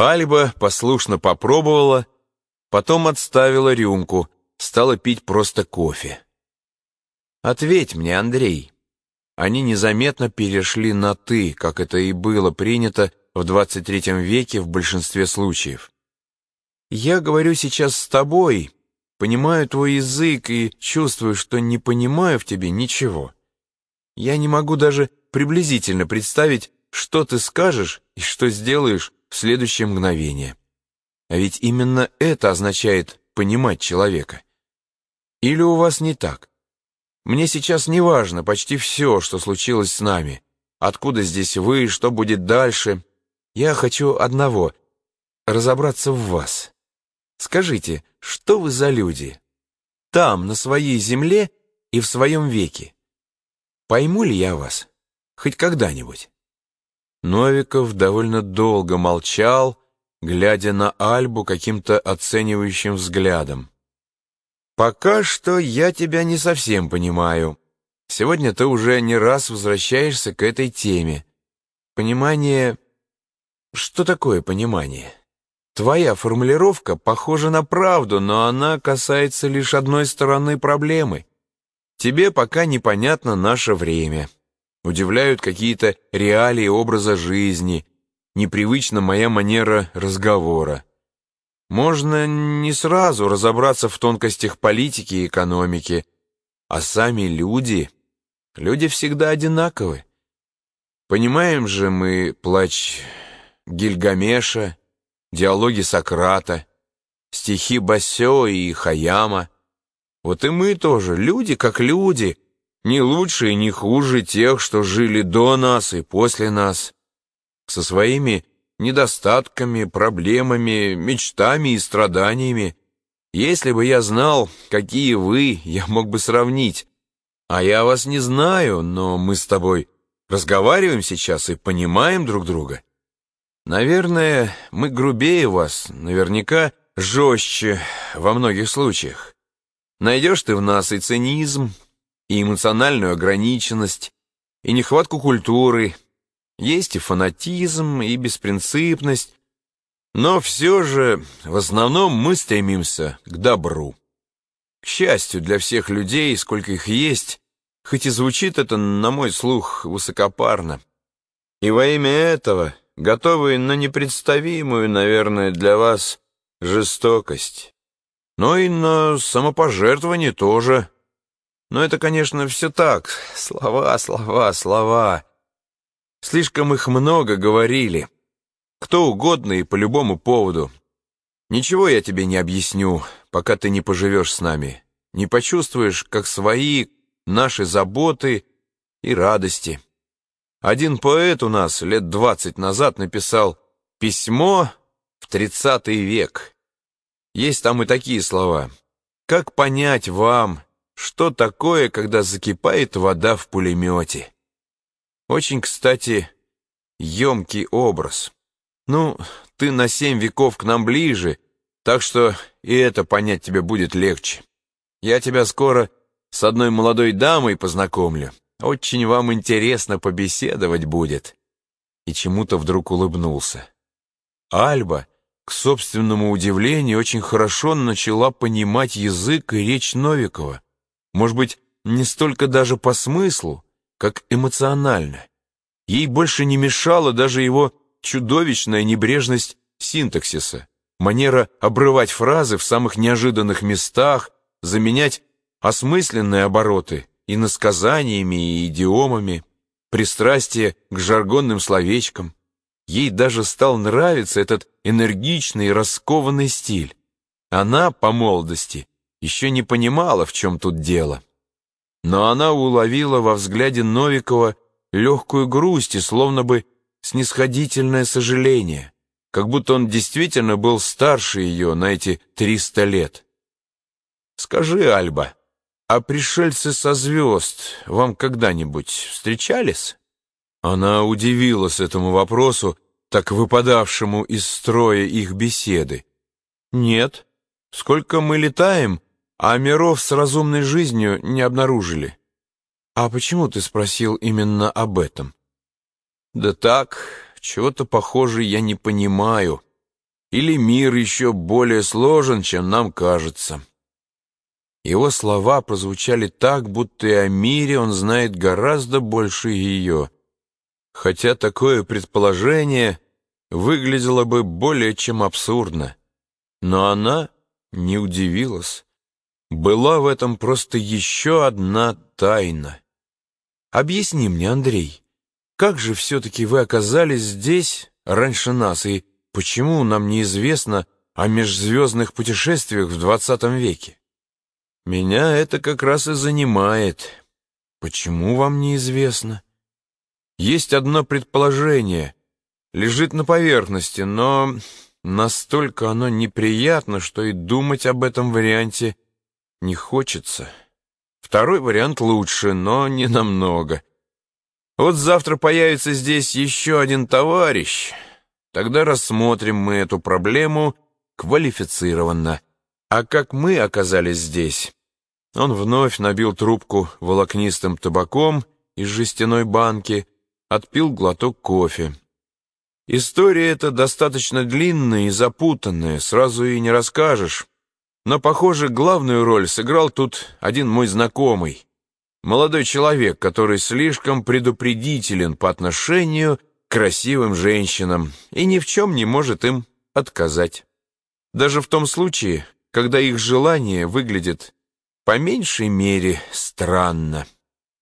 Альба послушно попробовала, потом отставила рюмку, стала пить просто кофе. «Ответь мне, Андрей». Они незаметно перешли на «ты», как это и было принято в 23 веке в большинстве случаев. «Я говорю сейчас с тобой, понимаю твой язык и чувствую, что не понимаю в тебе ничего. Я не могу даже приблизительно представить, что ты скажешь и что сделаешь в следующее мгновение. А ведь именно это означает понимать человека. Или у вас не так? Мне сейчас не важно почти все, что случилось с нами. Откуда здесь вы, что будет дальше. Я хочу одного — разобраться в вас. Скажите, что вы за люди? Там, на своей земле и в своем веке. Пойму ли я вас? Хоть когда-нибудь?» Новиков довольно долго молчал, глядя на Альбу каким-то оценивающим взглядом. «Пока что я тебя не совсем понимаю. Сегодня ты уже не раз возвращаешься к этой теме. Понимание... Что такое понимание? Твоя формулировка похожа на правду, но она касается лишь одной стороны проблемы. Тебе пока непонятно наше время. Удивляют какие-то реалии образа жизни, непривычна моя манера разговора. Можно не сразу разобраться в тонкостях политики и экономики, а сами люди, люди всегда одинаковы. Понимаем же мы плач Гильгамеша, диалоги Сократа, стихи Басё и Хаяма. Вот и мы тоже, люди как люди, не лучше и не хуже тех, что жили до нас и после нас, со своими недостатками, проблемами, мечтами и страданиями. Если бы я знал, какие вы, я мог бы сравнить. А я вас не знаю, но мы с тобой разговариваем сейчас и понимаем друг друга. Наверное, мы грубее вас, наверняка жестче во многих случаях. Найдешь ты в нас и цинизм, и эмоциональную ограниченность, и нехватку культуры, есть и фанатизм, и беспринципность, но все же в основном мы стремимся к добру. К счастью для всех людей, сколько их есть, хоть и звучит это, на мой слух, высокопарно. И во имя этого готовы на непредставимую, наверное, для вас жестокость. Но и на самопожертвование тоже. Но это, конечно, все так, слова, слова, слова. Слишком их много говорили. Кто угодно и по любому поводу. Ничего я тебе не объясню, пока ты не поживешь с нами. Не почувствуешь, как свои наши заботы и радости. Один поэт у нас лет двадцать назад написал «Письмо в тридцатый век». Есть там и такие слова. Как понять вам, что такое, когда закипает вода в пулемете? Очень, кстати, емкий образ. Ну, ты на семь веков к нам ближе, так что и это понять тебе будет легче. Я тебя скоро с одной молодой дамой познакомлю. Очень вам интересно побеседовать будет. И чему-то вдруг улыбнулся. Альба, к собственному удивлению, очень хорошо начала понимать язык и речь Новикова. Может быть, не столько даже по смыслу, как эмоционально. Ей больше не мешала даже его чудовищная небрежность синтаксиса, манера обрывать фразы в самых неожиданных местах, заменять осмысленные обороты иносказаниями и идиомами, пристрастие к жаргонным словечкам. Ей даже стал нравиться этот энергичный и раскованный стиль. Она, по молодости, еще не понимала, в чем тут дело. Но она уловила во взгляде Новикова легкую грусть и словно бы снисходительное сожаление, как будто он действительно был старше ее на эти триста лет. «Скажи, Альба, а пришельцы со звезд вам когда-нибудь встречались?» Она удивилась этому вопросу, так выпадавшему из строя их беседы. «Нет. Сколько мы летаем, а миров с разумной жизнью не обнаружили. А почему ты спросил именно об этом? Да так, чего-то похоже я не понимаю. или мир еще более сложен, чем нам кажется. Его слова прозвучали так, будто и о мире он знает гораздо больше ее, хотя такое предположение выглядело бы более чем абсурдно. Но она не удивилась. Была в этом просто еще одна тайна. «Объясни мне, Андрей, как же все-таки вы оказались здесь раньше нас, и почему нам неизвестно о межзвездных путешествиях в двадцатом веке?» Меня это как раз и занимает. Почему вам неизвестно? Есть одно предположение. Лежит на поверхности, но настолько оно неприятно, что и думать об этом варианте не хочется. Второй вариант лучше, но не намного. Вот завтра появится здесь еще один товарищ. Тогда рассмотрим мы эту проблему квалифицированно. А как мы оказались здесь? Он вновь набил трубку волокнистым табаком из жестяной банки, отпил глоток кофе. История эта достаточно длинная и запутанная, сразу и не расскажешь. Но, похоже, главную роль сыграл тут один мой знакомый. Молодой человек, который слишком предупредителен по отношению к красивым женщинам и ни в чем не может им отказать. Даже в том случае, когда их желание выглядит по меньшей мере странно.